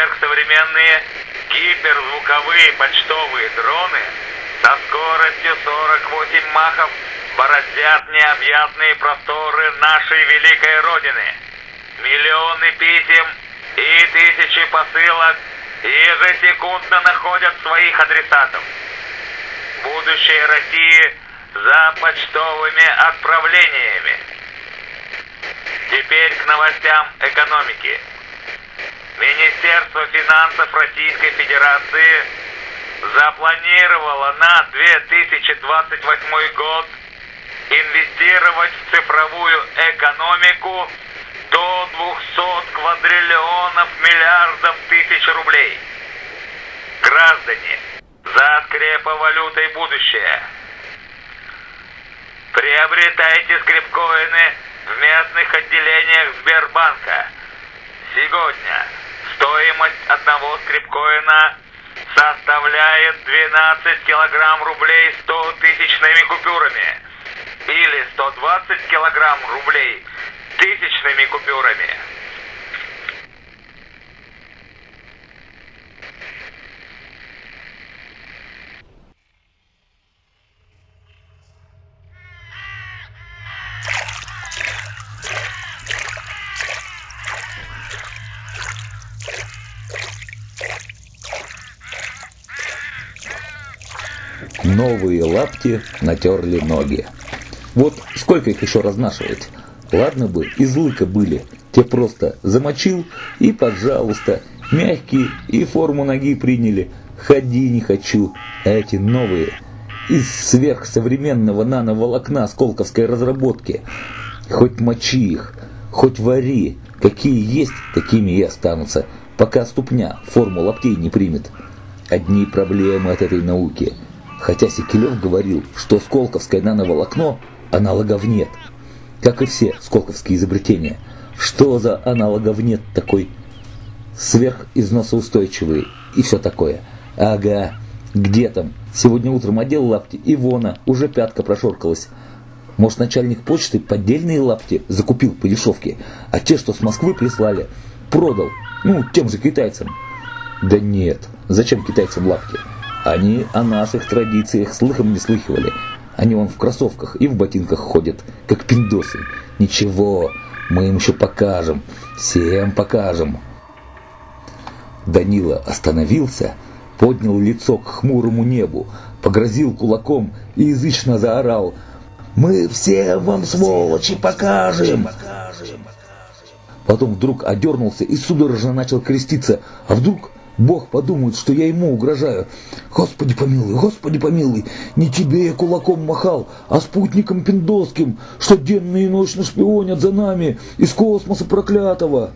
сверхсовременные гиперзвуковые почтовые дроны со скоростью 48 махов бороздят необъятные просторы нашей великой Родины. Миллионы писем и тысячи посылок ежесекундно находят своих адресатов. Будущее России за почтовыми отправлениями. Теперь к новостям экономики. Министерство финансов Российской Федерации запланировало на 2028 год инвестировать в цифровую экономику до 200 квадриллионов миллиардов тысяч рублей. Граждане, за скреповалютой будущее. Приобретайте скрипкоины в местных отделениях Сбербанка. Сегодня стоимость одного скрипкоина составляет 12 килограмм рублей 100 тысячными купюрами или 120 килограмм рублей тысячными купюрами. Новые лапти натерли ноги. Вот сколько их еще разнашивать? Ладно бы, из лыка были. Те просто замочил и, пожалуйста, мягкие и форму ноги приняли. Ходи не хочу. А эти новые, из сверхсовременного нановолокна сколковской разработки. Хоть мочи их, хоть вари. Какие есть, такими и останутся, пока ступня форму лаптей не примет. Одни проблемы от этой науки. Хотя Секелев говорил, что сколковское нановолокно аналогов нет как и все сколковские изобретения. Что за аналогов нет такой сверхизносоустойчивый и все такое. Ага, где там? Сегодня утром одел лапти, и вона, уже пятка прошоркалась. Может, начальник почты поддельные лапти закупил по дешевке, а те, что с Москвы прислали, продал, ну, тем же китайцам. Да нет, зачем китайцам лапти? Они о наших традициях слыхом не слыхивали, они вон в кроссовках и в ботинках ходят, как пиндосы. Ничего, мы им еще покажем. Всем покажем. Данила остановился, поднял лицо к хмурому небу, погрозил кулаком и язычно заорал «Мы всем вам, сволочи, покажем!» Потом вдруг одернулся и судорожно начал креститься. А вдруг Бог подумает, что я ему угрожаю. Господи помилуй, Господи помилуй, не тебе я кулаком махал, а спутником пиндосским, что денно и ночно шпионят за нами из космоса проклятого.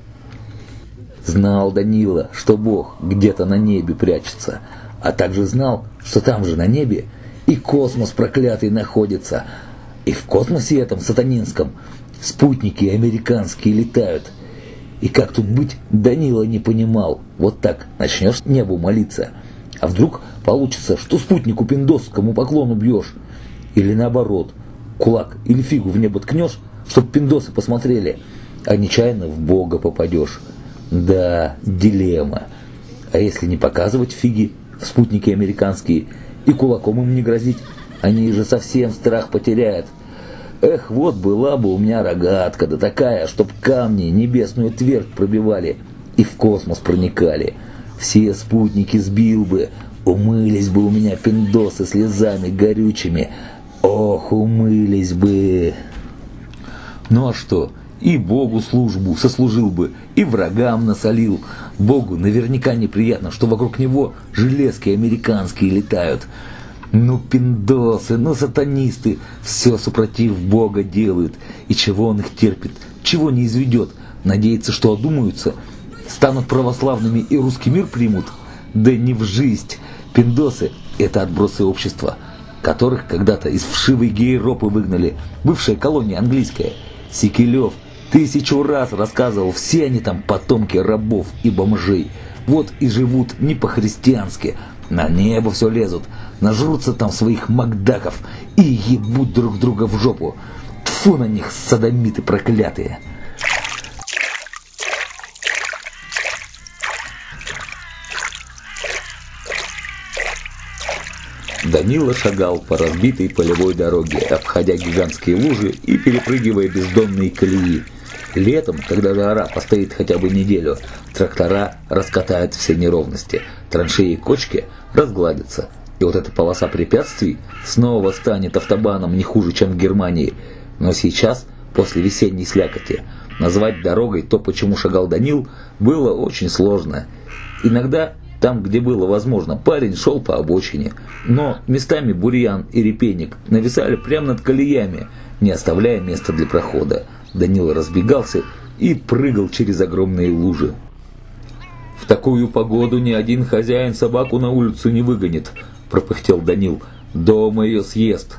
Знал Данила, что Бог где-то на небе прячется, а также знал, что там же на небе и космос проклятый находится, и в космосе этом сатанинском спутники американские летают – и как тут быть, Данила не понимал. Вот так начнешь небу молиться. А вдруг получится, что спутнику пиндосскому поклону бьешь? Или наоборот, кулак или фигу в небо ткнешь, чтоб пиндосы посмотрели, а нечаянно в Бога попадешь. Да, дилемма. А если не показывать фиги спутники американские и кулаком им не грозить, они же совсем страх потеряют. Эх, вот была бы у меня рогатка, да такая, чтоб камни небесную твердь пробивали и в космос проникали. Все спутники сбил бы, умылись бы у меня пиндосы слезами горючими. Ох, умылись бы. Ну а что, и Богу службу сослужил бы, и врагам насолил. Богу наверняка неприятно, что вокруг него железки американские летают. Ну, пиндосы, ну, сатанисты, все супротив Бога делают. И чего он их терпит, чего не изведет? Надеется, что одумаются, станут православными и русский мир примут? Да не в жизнь. Пиндосы – это отбросы общества, которых когда-то из вшивой гейропы выгнали, бывшая колония английская. Секелев тысячу раз рассказывал, все они там потомки рабов и бомжей. Вот и живут не по-христиански, на небо все лезут – нажрутся там своих макдаков и ебут друг друга в жопу. Тфу на них, садомиты проклятые. Данила шагал по разбитой полевой дороге, обходя гигантские лужи и перепрыгивая бездонные колеи. Летом, когда жара постоит хотя бы неделю, трактора раскатают все неровности, траншеи и кочки разгладятся. И вот эта полоса препятствий снова станет автобаном не хуже, чем в Германии. Но сейчас, после весенней слякоти, назвать дорогой то, почему шагал Данил, было очень сложно. Иногда там, где было возможно, парень шел по обочине, но местами бурьян и репейник нависали прямо над колеями, не оставляя места для прохода. Данил разбегался и прыгал через огромные лужи. «В такую погоду ни один хозяин собаку на улицу не выгонит», – пропыхтел Данил. «Дома ее съест».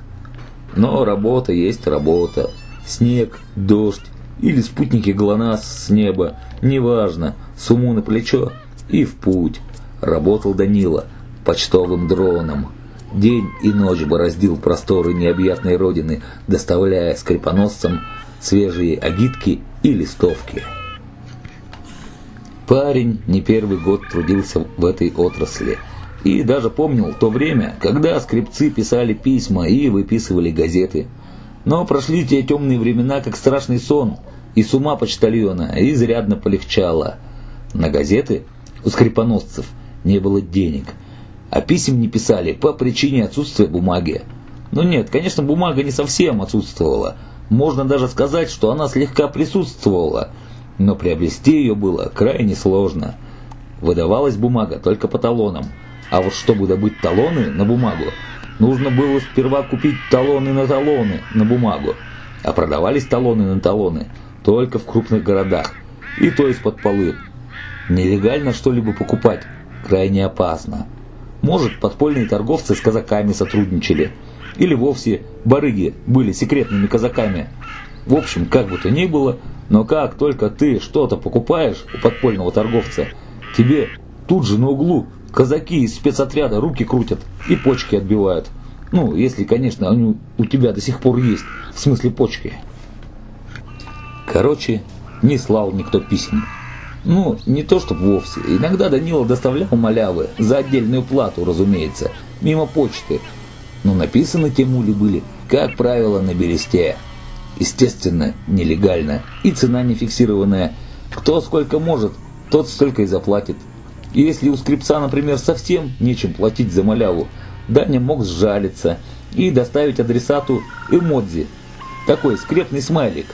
Но работа есть работа. Снег, дождь или спутники ГЛОНАСС с неба, неважно, суму на плечо и в путь работал Данила почтовым дроном. День и ночь бороздил просторы необъятной родины, доставляя скрипоносцам свежие агитки и листовки. Парень не первый год трудился в этой отрасли и даже помнил то время, когда скрипцы писали письма и выписывали газеты. Но прошли те темные времена, как страшный сон, и с ума почтальона изрядно полегчало. На газеты у скрипоносцев – не было денег. А писем не писали по причине отсутствия бумаги. Ну нет, конечно, бумага не совсем отсутствовала. Можно даже сказать, что она слегка присутствовала, но приобрести ее было крайне сложно. Выдавалась бумага только по талонам, а вот чтобы добыть талоны на бумагу, нужно было сперва купить талоны на талоны на бумагу, а продавались талоны на талоны только в крупных городах, и то из-под полы. Нелегально что-либо покупать крайне опасно. Может, подпольные торговцы с казаками сотрудничали, или вовсе барыги были секретными казаками. В общем, как бы то ни было, но как только ты что-то покупаешь у подпольного торговца, тебе тут же на углу казаки из спецотряда руки крутят и почки отбивают. Ну, если, конечно, они у тебя до сих пор есть, в смысле почки. Короче, не слал никто писем. Ну, не то чтобы вовсе. Иногда Данила доставлял малявы, за отдельную плату, разумеется, мимо почты. Но написаны те мули были, как правило, на бересте. Естественно, нелегально. И цена не фиксированная. Кто сколько может, тот столько и заплатит. И если у скрипца, например, совсем нечем платить за маляву, Даня мог сжалиться и доставить адресату эмодзи. Такой скрепный смайлик.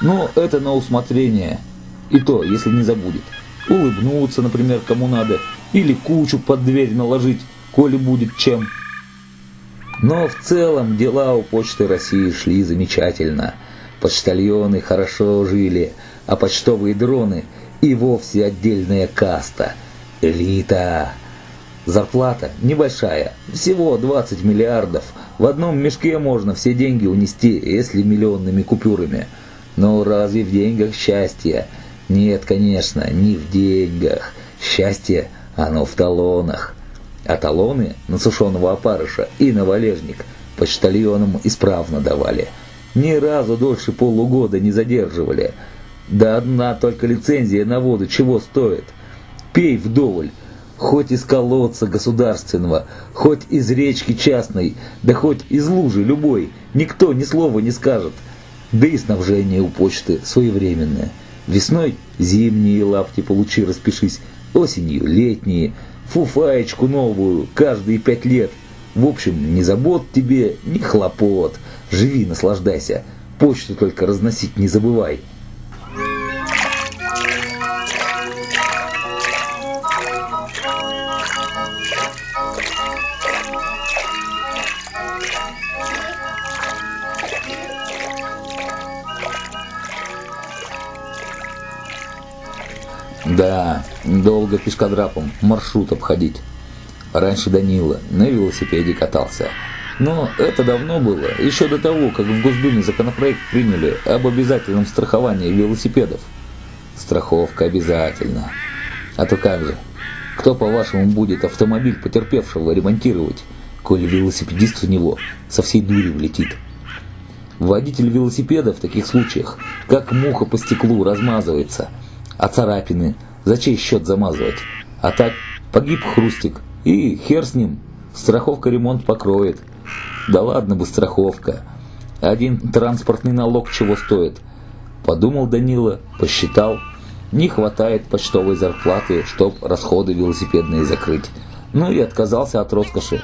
Но это на усмотрение – и то, если не забудет. Улыбнуться, например, кому надо, или кучу под дверь наложить, коли будет чем. Но в целом дела у Почты России шли замечательно. Почтальоны хорошо жили, а почтовые дроны и вовсе отдельная каста. Элита. Зарплата небольшая, всего 20 миллиардов. В одном мешке можно все деньги унести, если миллионными купюрами. Но разве в деньгах счастье? Нет, конечно, не в деньгах. Счастье, оно в талонах. А талоны на сушеного опарыша и на валежник почтальонам исправно давали. Ни разу дольше полугода не задерживали. Да одна только лицензия на воду чего стоит? Пей вдоволь, хоть из колодца государственного, хоть из речки частной, да хоть из лужи любой, никто ни слова не скажет. Да и снабжение у почты своевременное. Весной зимние лапти получи, распишись, осенью летние, фуфаечку новую, каждые пять лет. В общем, ни забот тебе, ни хлопот. Живи, наслаждайся. Почту только разносить не забывай. Да, долго пешкодрапом маршрут обходить. Раньше Данила на велосипеде катался. Но это давно было, еще до того, как в Госдуме законопроект приняли об обязательном страховании велосипедов. Страховка обязательно. А то как же? Кто, по-вашему, будет автомобиль потерпевшего ремонтировать, коли велосипедист в него со всей дури влетит? Водитель велосипеда в таких случаях, как муха по стеклу, размазывается – а царапины за чей счет замазывать? А так, погиб Хрустик, и хер с ним. Страховка ремонт покроет. Да ладно бы страховка. Один транспортный налог чего стоит? Подумал Данила, посчитал. Не хватает почтовой зарплаты, чтоб расходы велосипедные закрыть. Ну и отказался от роскоши.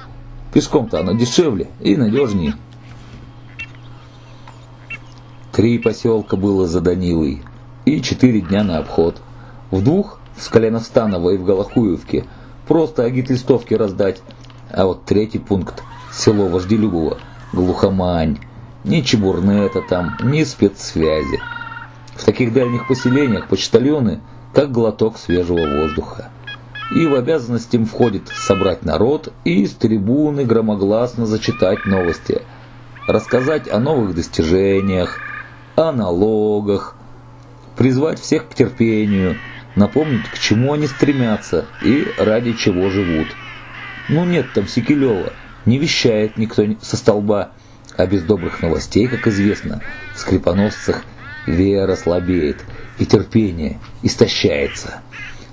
Пешком-то оно дешевле и надежнее. Три поселка было за Данилой и четыре дня на обход. В двух, в Скаляностаново и в Голохуевке, просто агит-листовки раздать. А вот третий пункт, село Вожделюбово, глухомань. Ни чебурнета там, ни спецсвязи. В таких дальних поселениях почтальоны как глоток свежего воздуха. И в обязанность им входит собрать народ и с трибуны громогласно зачитать новости, рассказать о новых достижениях, о налогах, призвать всех к терпению, напомнить, к чему они стремятся и ради чего живут. Ну нет там Секелева, не вещает никто со столба, а без добрых новостей, как известно, в скрипоносцах вера слабеет и терпение истощается.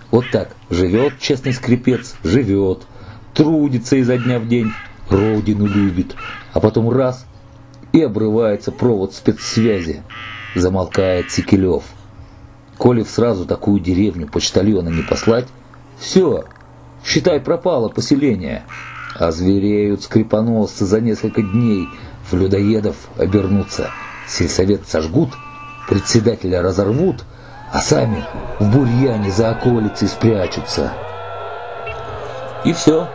Вот так живет честный скрипец, живет, трудится изо дня в день, родину любит, а потом раз и обрывается провод спецсвязи. Замолкает Секелев. Коли сразу такую деревню почтальона не послать, все, считай, пропало поселение. А звереют скрипоносцы за несколько дней, в людоедов обернутся. Сельсовет сожгут, председателя разорвут, а сами в бурьяне за околицей спрячутся. И все.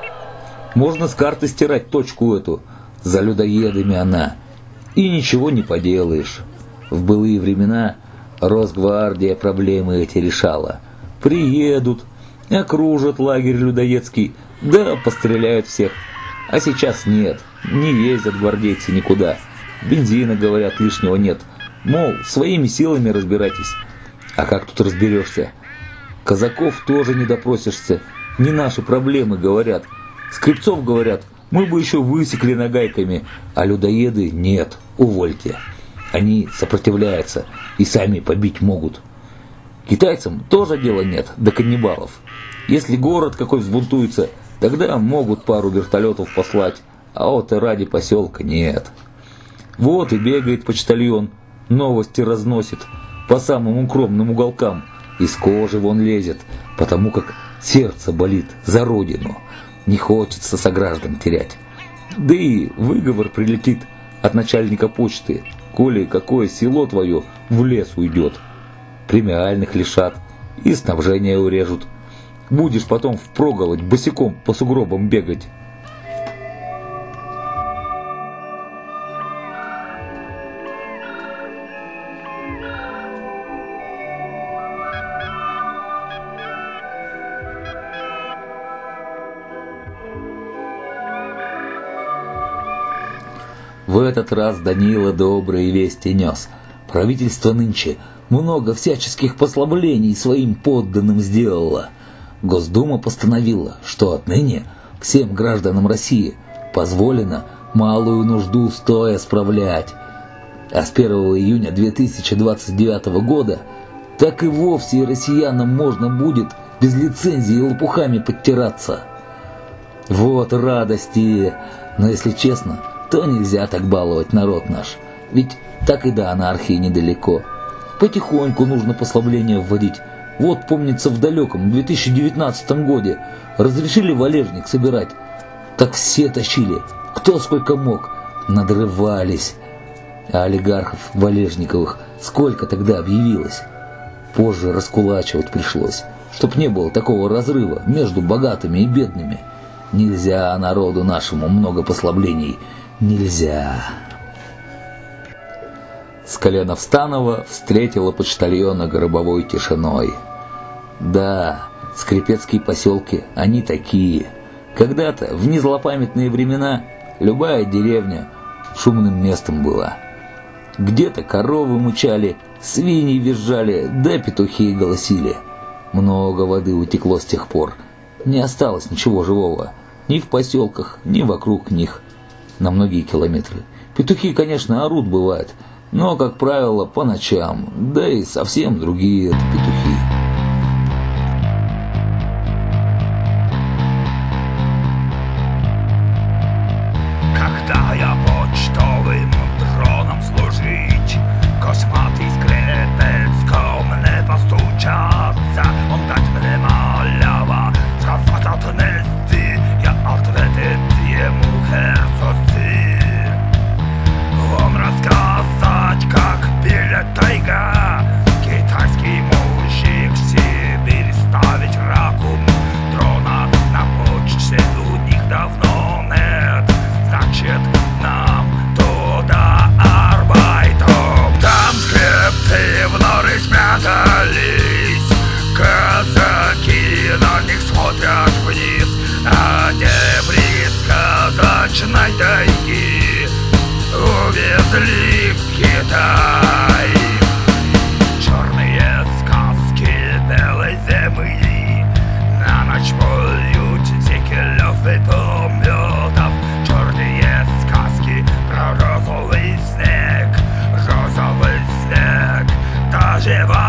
Можно с карты стирать точку эту. За людоедами она и ничего не поделаешь. В былые времена Росгвардия проблемы эти решала. Приедут, окружат лагерь людоедский, да постреляют всех. А сейчас нет, не ездят гвардейцы никуда. Бензина, говорят, лишнего нет. Мол, своими силами разбирайтесь. А как тут разберешься? Казаков тоже не допросишься. Не наши проблемы, говорят. Скрипцов, говорят, мы бы еще высекли нагайками, а людоеды нет, увольте. Они сопротивляются и сами побить могут. Китайцам тоже дела нет до каннибалов. Если город какой взбунтуется, тогда могут пару вертолетов послать, а вот и ради поселка нет. Вот и бегает почтальон, новости разносит по самым укромным уголкам, из кожи вон лезет, потому как сердце болит за родину не хочется сограждан терять. Да и выговор прилетит от начальника почты, коли какое село твое в лес уйдет. Премиальных лишат и снабжение урежут. Будешь потом впроголодь босиком по сугробам бегать. В этот раз Данила добрые вести нес. Правительство нынче много всяческих послаблений своим подданным сделало. Госдума постановила, что отныне всем гражданам России позволено малую нужду стоя справлять. А с 1 июня 2029 года так и вовсе россиянам можно будет без лицензии лопухами подтираться. Вот радости! Но если честно, то нельзя так баловать народ наш. Ведь так и до анархии недалеко. Потихоньку нужно послабление вводить. Вот, помнится, в далеком 2019 годе разрешили валежник собирать. Так все тащили, кто сколько мог, надрывались. А олигархов валежниковых сколько тогда объявилось. Позже раскулачивать пришлось, чтоб не было такого разрыва между богатыми и бедными. Нельзя народу нашему много послаблений – нельзя. Скаленовстанова встретила почтальона гробовой тишиной. Да, скрипецкие поселки, они такие. Когда-то, в незлопамятные времена, любая деревня шумным местом была. Где-то коровы мучали, свиньи визжали, да петухи голосили. Много воды утекло с тех пор. Не осталось ничего живого. Ни в поселках, ни вокруг них на многие километры. Петухи, конечно, орут бывает, но, как правило, по ночам, да и совсем другие это петухи. Даже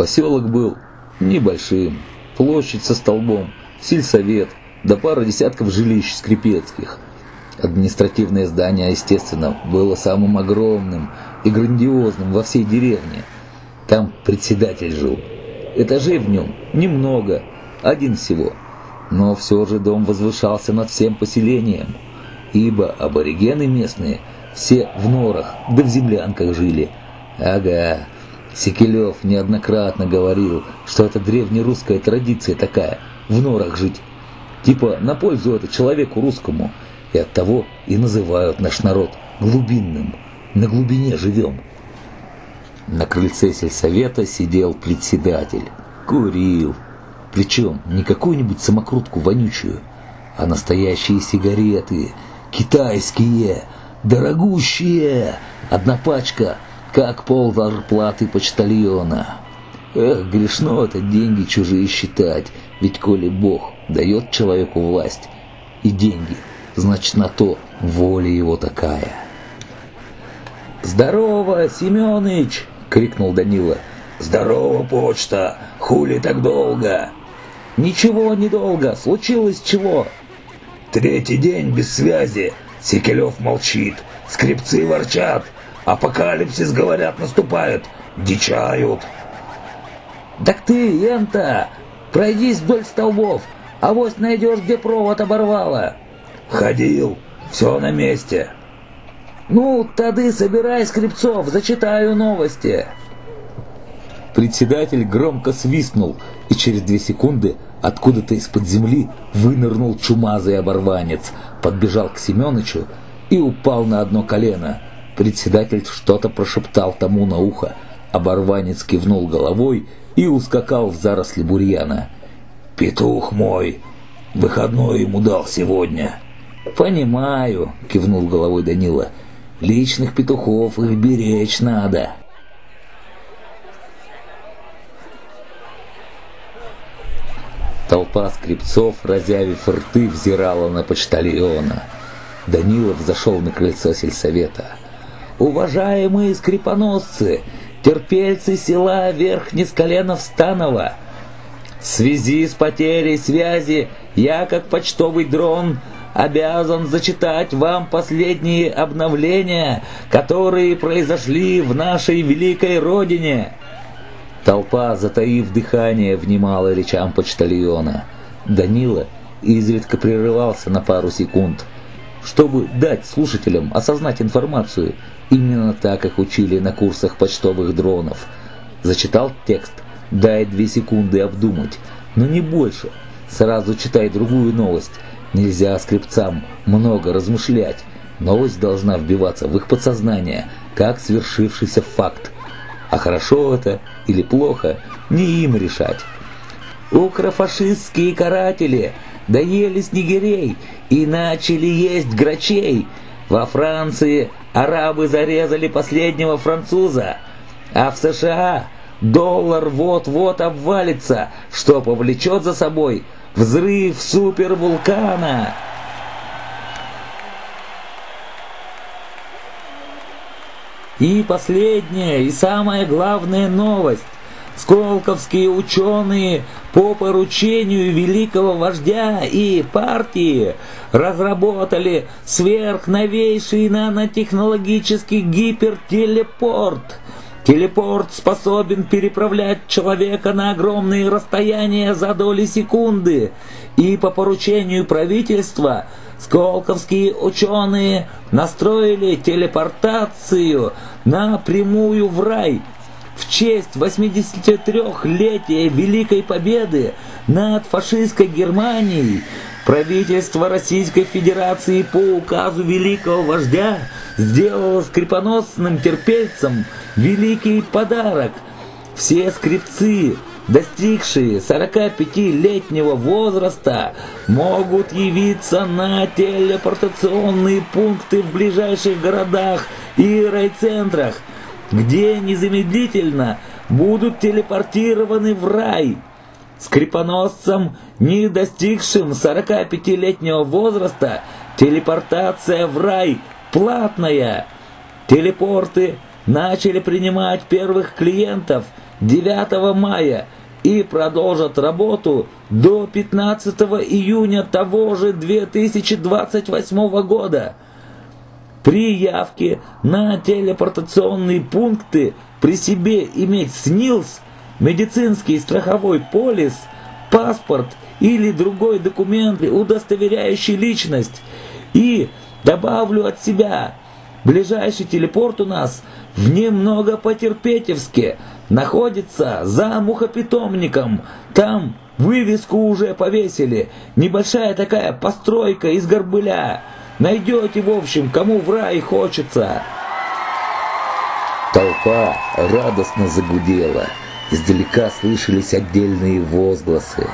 Поселок был небольшим, площадь со столбом, сельсовет, да пара десятков жилищ скрипецких. Административное здание, естественно, было самым огромным и грандиозным во всей деревне. Там председатель жил. Этажей в нем немного, один всего. Но все же дом возвышался над всем поселением, ибо аборигены местные все в норах да в землянках жили. Ага, Секелев неоднократно говорил, что это древнерусская традиция такая, в норах жить. Типа на пользу это человеку русскому, и оттого и называют наш народ глубинным. На глубине живем. На крыльце сельсовета сидел председатель. Курил. Причем не какую-нибудь самокрутку вонючую, а настоящие сигареты, китайские, дорогущие. Одна пачка, как пол зарплаты почтальона. Эх, грешно это деньги чужие считать, ведь коли Бог дает человеку власть и деньги, значит на то воля его такая. «Здорово, Семёныч!» — крикнул Данила. Здорово, почта! Хули так долго? «Ничего недолго, случилось чего?» Третий день без связи. Секелев молчит. Скрипцы ворчат. Апокалипсис, говорят, наступает. Дичают. «Так ты, Ента, пройдись вдоль столбов, а вось найдешь, где провод оборвало». Ходил. Все на месте. «Ну, тады собирай скрипцов, зачитаю новости». Председатель громко свистнул, и через две секунды откуда-то из-под земли вынырнул чумазый оборванец, подбежал к Семёнычу и упал на одно колено. Председатель что-то прошептал тому на ухо. Оборванец кивнул головой и ускакал в заросли бурьяна. Петух мой, выходной ему дал сегодня. Понимаю, кивнул головой Данила. Личных петухов их беречь надо. Толпа скрипцов, разявив рты, взирала на почтальона. Данилов зашел на крыльцо сельсовета. «Уважаемые скрипоносцы, терпельцы села Верхнесколенов-Станова, в связи с потерей связи я, как почтовый дрон, обязан зачитать вам последние обновления, которые произошли в нашей великой родине». Толпа, затаив дыхание, внимала речам почтальона. Данила изредка прерывался на пару секунд, чтобы дать слушателям осознать информацию, именно так, как учили на курсах почтовых дронов. Зачитал текст, дай две секунды обдумать, но не больше. Сразу читай другую новость. Нельзя скрипцам много размышлять. Новость должна вбиваться в их подсознание, как свершившийся факт. А хорошо это или плохо, не им решать. Укрофашистские каратели доели снегирей и начали есть грачей. Во Франции арабы зарезали последнего француза, а в США доллар вот-вот обвалится, что повлечет за собой взрыв супервулкана. И последняя, и самая главная новость. Сколковские ученые по поручению великого вождя и партии разработали сверхновейший нанотехнологический гипертелепорт. Телепорт способен переправлять человека на огромные расстояния за доли секунды, и по поручению правительства – Сколковские ученые настроили телепортацию напрямую в рай в честь 83-летия Великой Победы над фашистской Германией. Правительство Российской Федерации по указу великого вождя сделало скрипоносным терпельцам великий подарок. Все скрипцы достигшие 45-летнего возраста, могут явиться на телепортационные пункты в ближайших городах и райцентрах, где незамедлительно будут телепортированы в рай. Скрипоносцам, не достигшим 45-летнего возраста, телепортация в рай платная. Телепорты начали принимать первых клиентов 9 мая – и продолжат работу до 15 июня того же 2028 года. При явке на телепортационные пункты при себе иметь СНИЛС, медицинский страховой полис, паспорт или другой документ, удостоверяющий личность. И добавлю от себя, ближайший телепорт у нас в немного по-терпетевски – находится за мухопитомником. Там вывеску уже повесили. Небольшая такая постройка из горбыля. Найдете, в общем, кому в рай хочется. Толпа радостно загудела. Издалека слышались отдельные возгласы.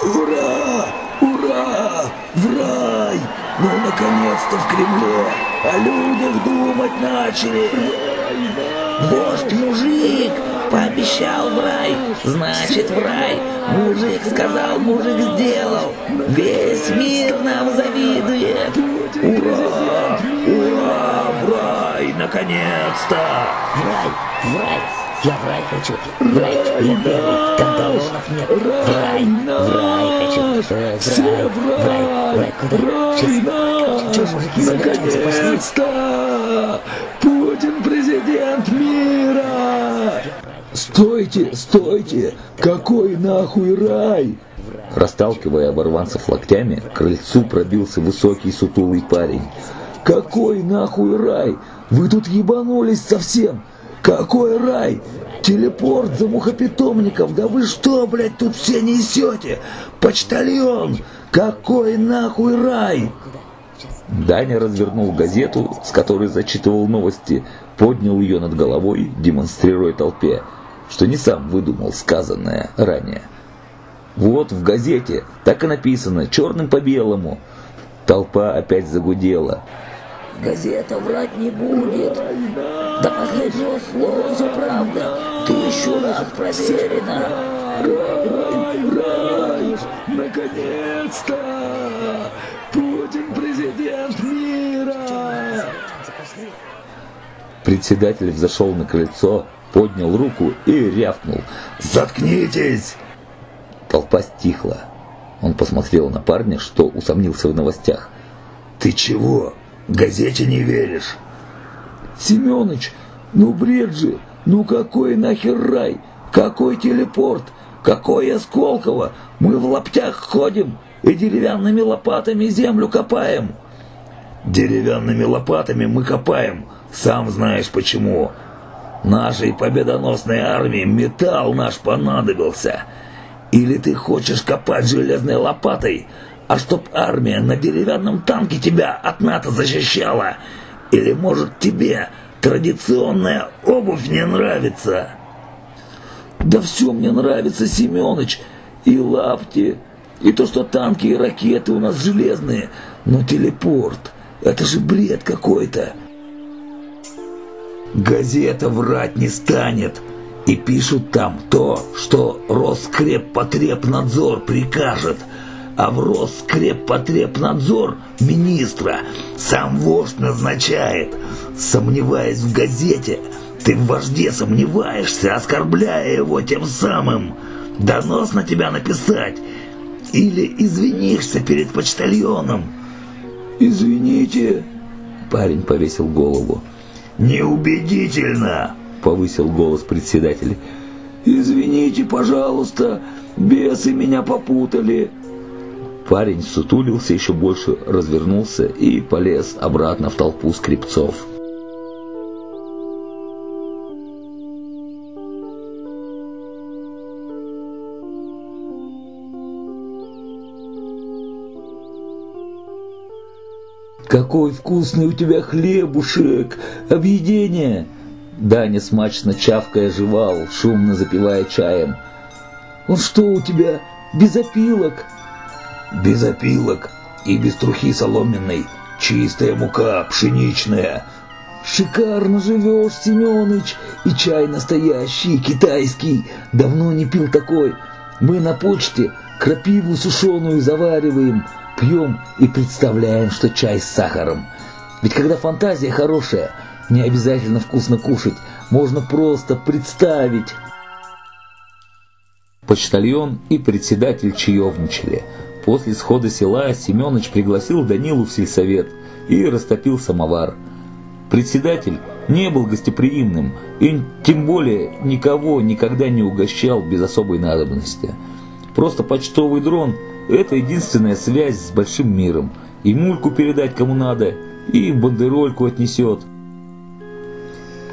«Ура! Ура! В рай! Ну, наконец-то в Кремле! О людях думать начали!» Вождь-мужик пообещал в рай, значит в рай. Мужик сказал, мужик сделал. Весь мир нам завидует. Ура! Ура! В рай! Наконец-то! В рай! В рай! Я в рай хочу. В рай. Я первый. Канталонов нет. В рай. В рай хочу. В рай. В рай. В рай. Куда? Сейчас. Что, мужики, загадываются, пошли. Стойте, стойте! Какой нахуй рай? Расталкивая оборванцев локтями, к крыльцу пробился высокий сутулый парень. Какой нахуй рай? Вы тут ебанулись совсем? Какой рай? Телепорт за мухопитомником? Да вы что, блядь, тут все несете? Почтальон! Какой нахуй рай? Даня развернул газету, с которой зачитывал новости, поднял ее над головой, демонстрируя толпе, что не сам выдумал сказанное ранее. Вот в газете так и написано, черным по белому. Толпа опять загудела. Газета врать не будет. До последнего слова все правда. Тысячу раз проверено. Рай, наконец-то! Путин президент мира! Председатель взошел на крыльцо, поднял руку и рявкнул. «Заткнитесь!» Толпа стихла. Он посмотрел на парня, что усомнился в новостях. «Ты чего? Газете не веришь?» «Семёныч, ну бред же! Ну какой нахер рай? Какой телепорт? Какой Осколково? Мы в лаптях ходим и деревянными лопатами землю копаем!» «Деревянными лопатами мы копаем, сам знаешь почему. Нашей победоносной армии металл наш понадобился. Или ты хочешь копать железной лопатой, а чтоб армия на деревянном танке тебя от НАТО защищала? Или, может, тебе традиционная обувь не нравится?» «Да все мне нравится, Семёныч, и лапти, и то, что танки и ракеты у нас железные, но телепорт — это же бред какой-то!» Газета врать не станет. И пишут там то, что Роскреппотребнадзор прикажет. А в Роскреппотребнадзор министра сам вождь назначает. Сомневаясь в газете, ты в вожде сомневаешься, оскорбляя его тем самым. Донос на тебя написать или извинишься перед почтальоном. «Извините», — парень повесил голову. «Неубедительно!» — повысил голос председателя. «Извините, пожалуйста, бесы меня попутали!» Парень сутулился еще больше, развернулся и полез обратно в толпу скрипцов. «Какой вкусный у тебя хлебушек! Объедение!» Даня смачно чавкая жевал, шумно запивая чаем. «Он что у тебя, без опилок?» «Без опилок и без трухи соломенной. Чистая мука, пшеничная». «Шикарно живешь, Семёныч! И чай настоящий, китайский. Давно не пил такой. Мы на почте крапиву сушеную завариваем» пьем и представляем, что чай с сахаром. Ведь когда фантазия хорошая, не обязательно вкусно кушать, можно просто представить. Почтальон и председатель чаевничали. После схода села Семёныч пригласил Данилу в сельсовет и растопил самовар. Председатель не был гостеприимным и тем более никого никогда не угощал без особой надобности. Просто почтовый дрон – это единственная связь с большим миром. И мульку передать кому надо, и бандерольку отнесет.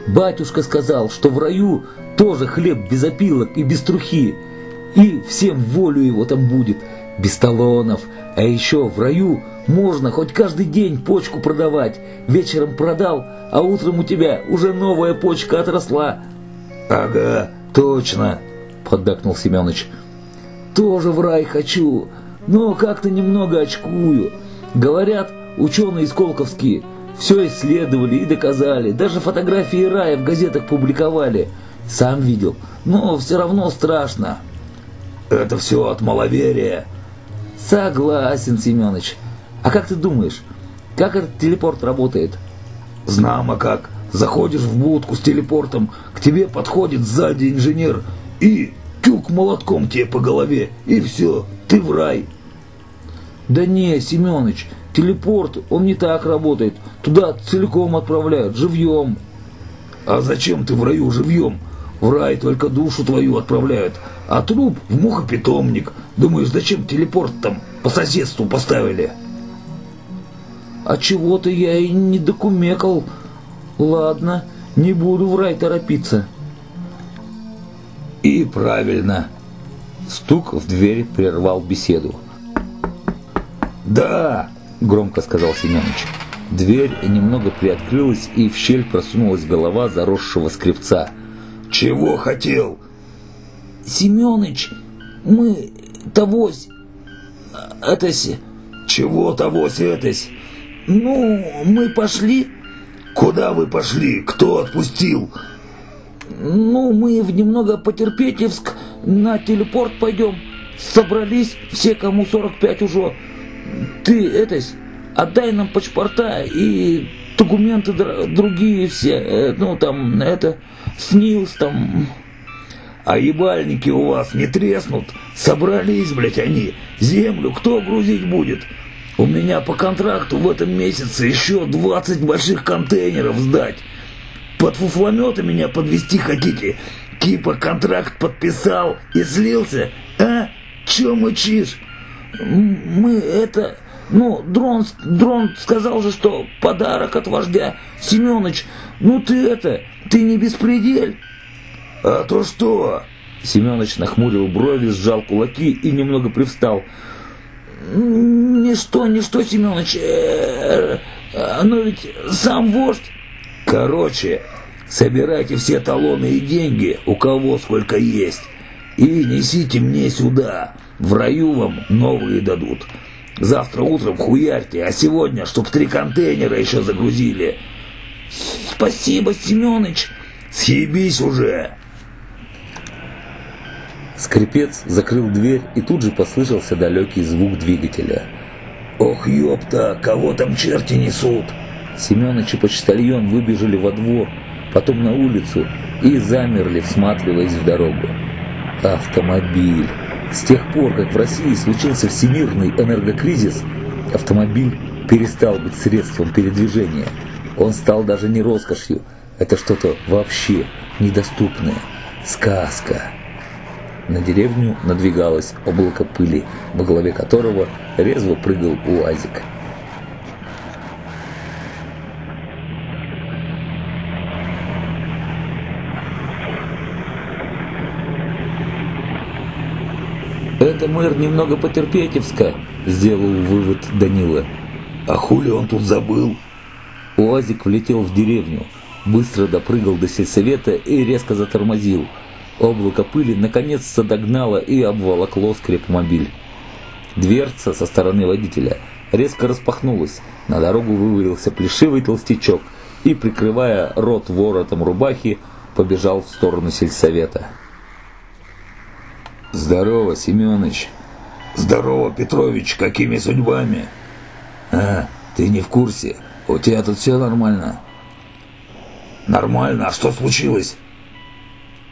Батюшка сказал, что в раю тоже хлеб без опилок и без трухи, и всем волю его там будет, без талонов. А еще в раю можно хоть каждый день почку продавать. Вечером продал, а утром у тебя уже новая почка отросла. «Ага, точно», — поддакнул Семенович. «Тоже в рай хочу, но как-то немного очкую. Говорят, ученые сколковские все исследовали и доказали. Даже фотографии рая в газетах публиковали. Сам видел. Но все равно страшно. Это все от маловерия. Согласен, Семенович. А как ты думаешь, как этот телепорт работает? Знамо как. Заходишь в будку с телепортом, к тебе подходит сзади инженер и тюк молотком тебе по голове, и все, ты в рай. Да не, Семёныч, телепорт, он не так работает. Туда целиком отправляют, живьем. А зачем ты в раю живьем? В рай только душу твою отправляют, а труп в мухопитомник. Думаешь, зачем телепорт там по соседству поставили? А чего-то я и не докумекал. Ладно, не буду в рай торопиться. И правильно. Стук в дверь прервал беседу. «Да!» – громко сказал Семенович. Дверь немного приоткрылась, и в щель просунулась голова заросшего скрипца. «Чего хотел?» «Семёныч, мы тогось... Этось... Чего тогось этось? Ну, мы пошли... Куда вы пошли? Кто отпустил? Ну, мы в немного Потерпетьевск на телепорт пойдем. Собрались все, кому 45 уже. Ты, этось, отдай нам паспорта и документы другие все. Э, ну, там, это, снилс, там... А ебальники у вас не треснут? Собрались, блядь, они. Землю кто грузить будет? У меня по контракту в этом месяце еще 20 больших контейнеров сдать. Под фуфлометы меня подвести хотите? Кипа контракт подписал и слился? А? Че мычишь? Мы это... Ну, дрон, дрон сказал же, что подарок от вождя. Семёныч, ну ты это, ты не беспредель. А то что? Семёныч нахмурил брови, сжал кулаки и немного привстал. Ничто, ничто, Семёныч, э, э, но ведь сам вождь... Короче, собирайте все талоны и деньги, у кого сколько есть, и несите мне сюда. В раю вам новые дадут. Завтра утром хуярьте, а сегодня, чтоб три контейнера еще загрузили. Спасибо, Семёныч. Съебись уже. Скрипец закрыл дверь, и тут же послышался далекий звук двигателя. «Ох, ёпта, кого там черти несут?» Семёныч и почтальон выбежали во двор, потом на улицу и замерли, всматриваясь в дорогу. Автомобиль. С тех пор, как в России случился всемирный энергокризис, автомобиль перестал быть средством передвижения. Он стал даже не роскошью, это что-то вообще недоступное. Сказка. На деревню надвигалось облако пыли, во главе которого резво прыгал уазик. «Это мэр немного Потерпетевска», — сделал вывод Данила. «А хули он тут забыл?» УАЗик влетел в деревню, быстро допрыгал до сельсовета и резко затормозил. Облако пыли наконец-то догнало и обволокло скрепмобиль. Дверца со стороны водителя резко распахнулась, на дорогу вывалился плешивый толстячок и, прикрывая рот воротом рубахи, побежал в сторону сельсовета. Здорово, Семёныч. Здорово, Петрович, какими судьбами? А, ты не в курсе? У тебя тут все нормально? Нормально, а что случилось?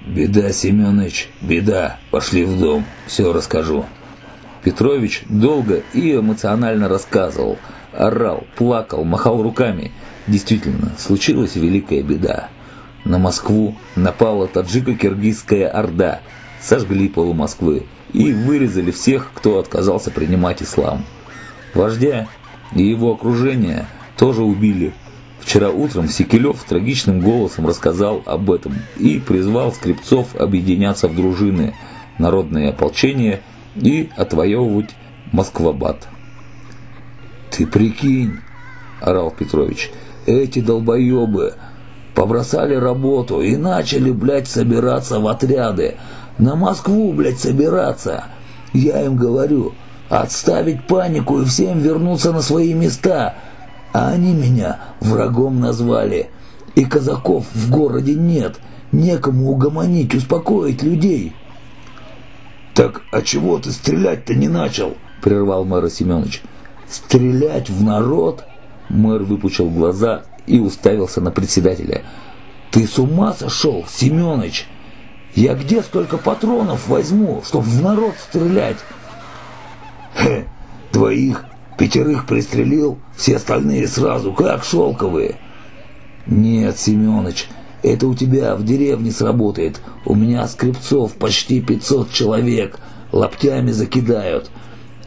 Беда, Семёныч, беда. Пошли в дом, все расскажу. Петрович долго и эмоционально рассказывал, орал, плакал, махал руками. Действительно, случилась великая беда. На Москву напала таджико-киргизская орда – сожгли полу Москвы и вырезали всех, кто отказался принимать ислам. Вождя и его окружение тоже убили. Вчера утром Секелев трагичным голосом рассказал об этом и призвал скрипцов объединяться в дружины, народное ополчение и отвоевывать Москвабад. «Ты прикинь!» – орал Петрович. «Эти долбоебы побросали работу и начали, блядь, собираться в отряды, на Москву, блядь, собираться. Я им говорю, отставить панику и всем вернуться на свои места. А они меня врагом назвали. И казаков в городе нет. Некому угомонить, успокоить людей. «Так а чего ты стрелять-то не начал?» – прервал мэр Семенович. «Стрелять в народ?» Мэр выпучил глаза и уставился на председателя. «Ты с ума сошел, Семенович?» Я где столько патронов возьму, чтоб в народ стрелять? Хе, твоих пятерых пристрелил, все остальные сразу, как шелковые. Нет, Семёныч, это у тебя в деревне сработает. У меня скрипцов почти 500 человек, лаптями закидают.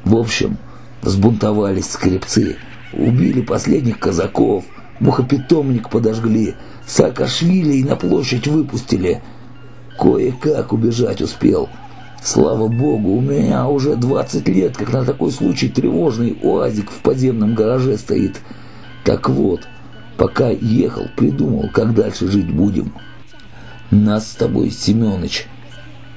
В общем, взбунтовались скрипцы, убили последних казаков, мухопитомник подожгли, Саакашвили на площадь выпустили – Кое-как убежать успел. Слава богу, у меня уже 20 лет, как на такой случай тревожный уазик в подземном гараже стоит. Так вот, пока ехал, придумал, как дальше жить будем. Нас с тобой, Семёныч,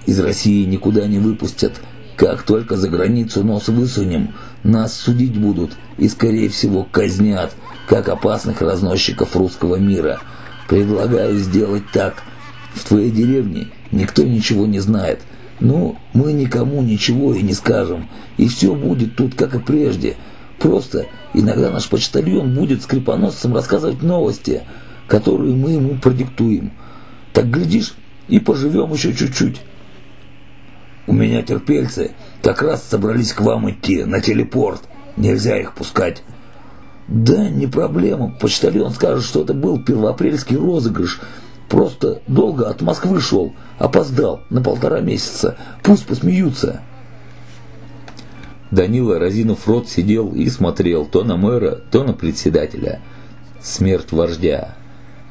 из России никуда не выпустят. Как только за границу нос высунем, нас судить будут и, скорее всего, казнят, как опасных разносчиков русского мира. Предлагаю сделать так. В твоей деревне никто ничего не знает. Ну, мы никому ничего и не скажем. И все будет тут, как и прежде. Просто иногда наш почтальон будет скрипоносцам рассказывать новости, которые мы ему продиктуем. Так, глядишь, и поживем еще чуть-чуть. У меня терпельцы как раз собрались к вам идти, на телепорт. Нельзя их пускать. Да, не проблема. Почтальон скажет, что это был первоапрельский розыгрыш. Просто долго от Москвы шел. Опоздал на полтора месяца. Пусть посмеются. Данила, разинув рот, сидел и смотрел то на мэра, то на председателя. Смерть вождя.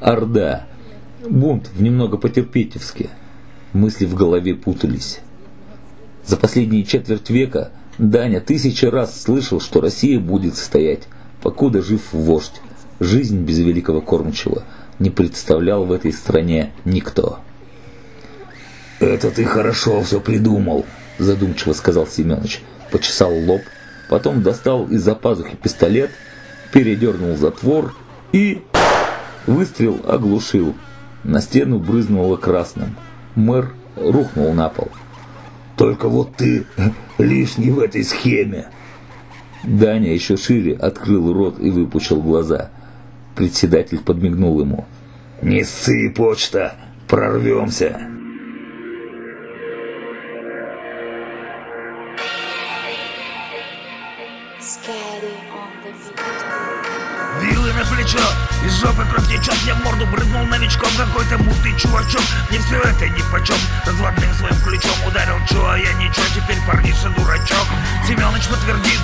Орда. Бунт в немного потерпетевске. Мысли в голове путались. За последние четверть века Даня тысячи раз слышал, что Россия будет стоять, покуда жив вождь. Жизнь без великого кормчего не представлял в этой стране никто. «Это ты хорошо все придумал», – задумчиво сказал Семенович. Почесал лоб, потом достал из-за пазухи пистолет, передернул затвор и... Выстрел оглушил. На стену брызнуло красным. Мэр рухнул на пол. Только вот ты лишний в этой схеме. Даня еще шире открыл рот и выпучил глаза. Председатель подмигнул ему. «Не ссы, почта! Прорвемся!» Из жопы кровь течет Мне в морду брызнул новичком какой-то мутный чувачок. Мне все это нипочем Разводным своим ключом ударил чё, а я ничего Теперь парниша дурачок. Семёныч подтвердит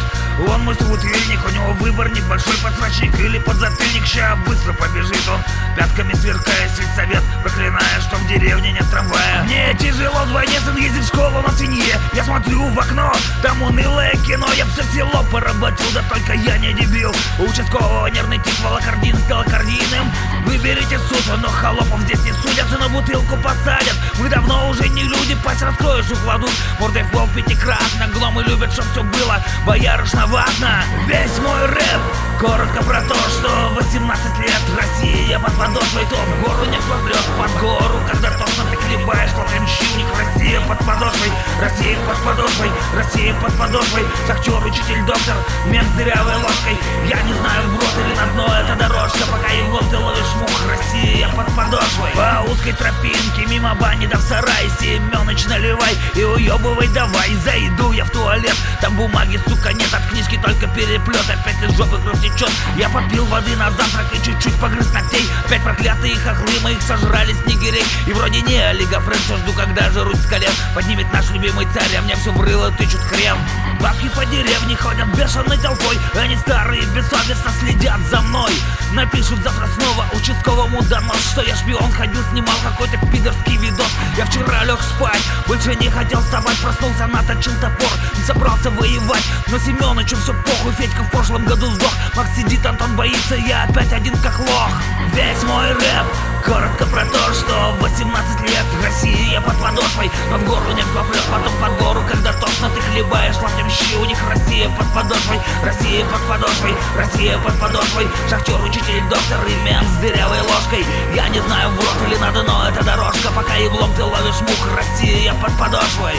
он мой собутыльник, у него выбор небольшой подсрачник или подзатыльник. Ща быстро побежит он, пятками сверкая сельсовет Проклиная, что в деревне нет трамвая. Мне тяжело вдвойне, сын ездит в школу на свинье Я смотрю в окно, там унылое кино. Я все село поработил, да только я не дебил. У нервный тик волокордин стал кардийным Выберите суд, но холопов здесь не судят На бутылку посадят, мы давно уже не люди Пасть раскроешь, укладут, мордой в пол пятикратно Гломы любят, чтоб все было боярышно важно Весь мой рэп коротко про то, что 18 лет Россия под подошвой то в гору не попрет под гору Когда точно ты хлебаешь, ловим щивник Россия под подошвой, Россия под подошвой Россия под подошвой, шахтер, учитель, доктор Мент дырявой ложкой мимо бани да в сарай Семёныч наливай и уебывай давай Зайду я в туалет, там бумаги, сука, нет от книжки только переплет Опять из жопы кровь течет Я попил воды на завтрак и чуть-чуть погрыз ногтей Опять проклятые хохлы моих сожрали снегирей И вроде не Олега Френд, все жду, когда же Русь с колен Поднимет наш любимый царь, а мне все врыло тычут хрен Бабки по деревне ходят бешеной толпой. Они старые бессовестно следят за мной. Напишут завтра снова участковому донос Что я шпион, ходил, снимал какой-то пидорский видос. Я вчера лег спать, больше не хотел вставать Проснулся, наточил топор, не собрался воевать. Но Семёнычу все похуй, Федька в прошлом году сдох. Макс сидит, Антон боится, я опять один как лох. Весь мой рэп коротко про то, что 18 лет Россия под подошвой, но в гору не поплет Потом под гору, когда точно ты хлебаешь Лаптем щи, у них Россия под подошвой Россия под подошвой, Россия под подошвой. Шахтер, учитель, доктор и мент с дырявой ложкой. Я не знаю, в рот или надо, но это дорожка. Пока еблом ты ловишь мух, Россия под подошвой